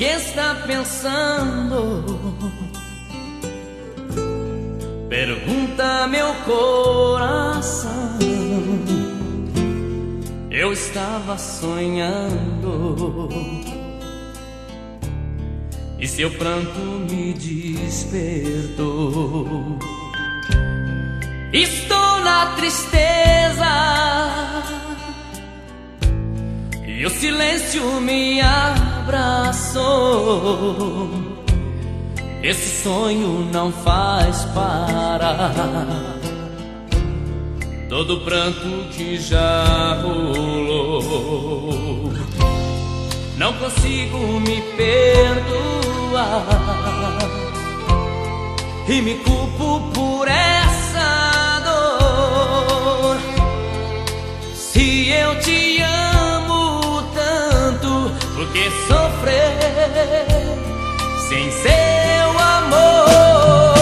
está pensando? Pergunta meu coração. Eu estava sonhando. E seu pranto me despertou. Estou na tristeza silêncio me abraçou. Esse sonho não faz parar todo pranto que já rolou. Não consigo me perdoar e me culpo por essa dor. Se eu te amo tanto, por que sofrer sem seu amor?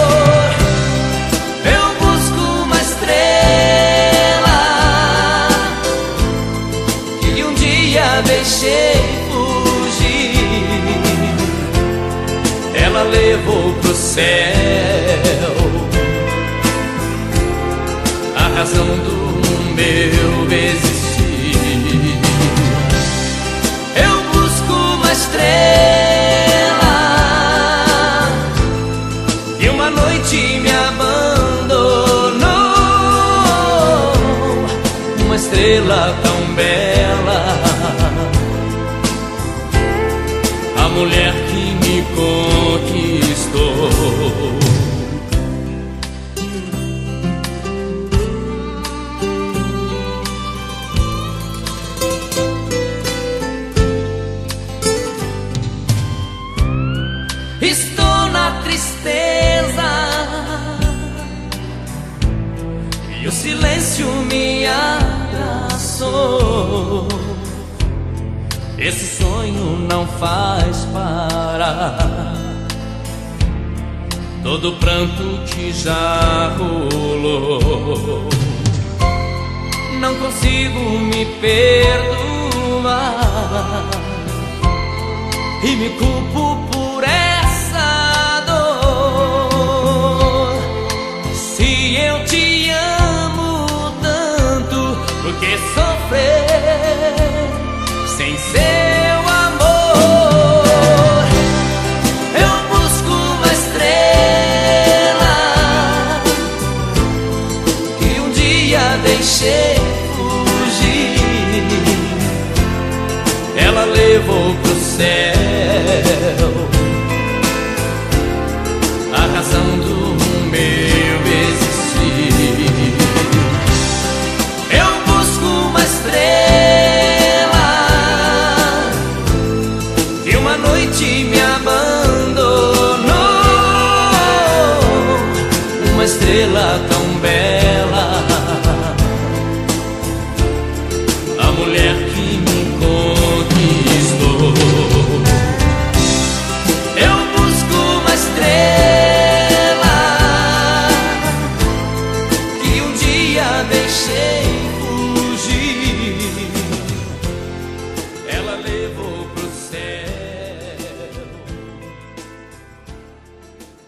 Eu busco uma estrela que um dia deixei fugir. Ela levou pro céu a razão do meu existir. Me abandonou. Uma estrela tão bela, e o silêncio me abraçou. Esse sonho não faz parar todo pranto que já rolou. Não consigo me perdoar e me culpo por deixei fugir. Ela levou pro céu a razão do meu existir. Eu busco uma estrela que uma noite me abandonou. Uma estrela tão mulher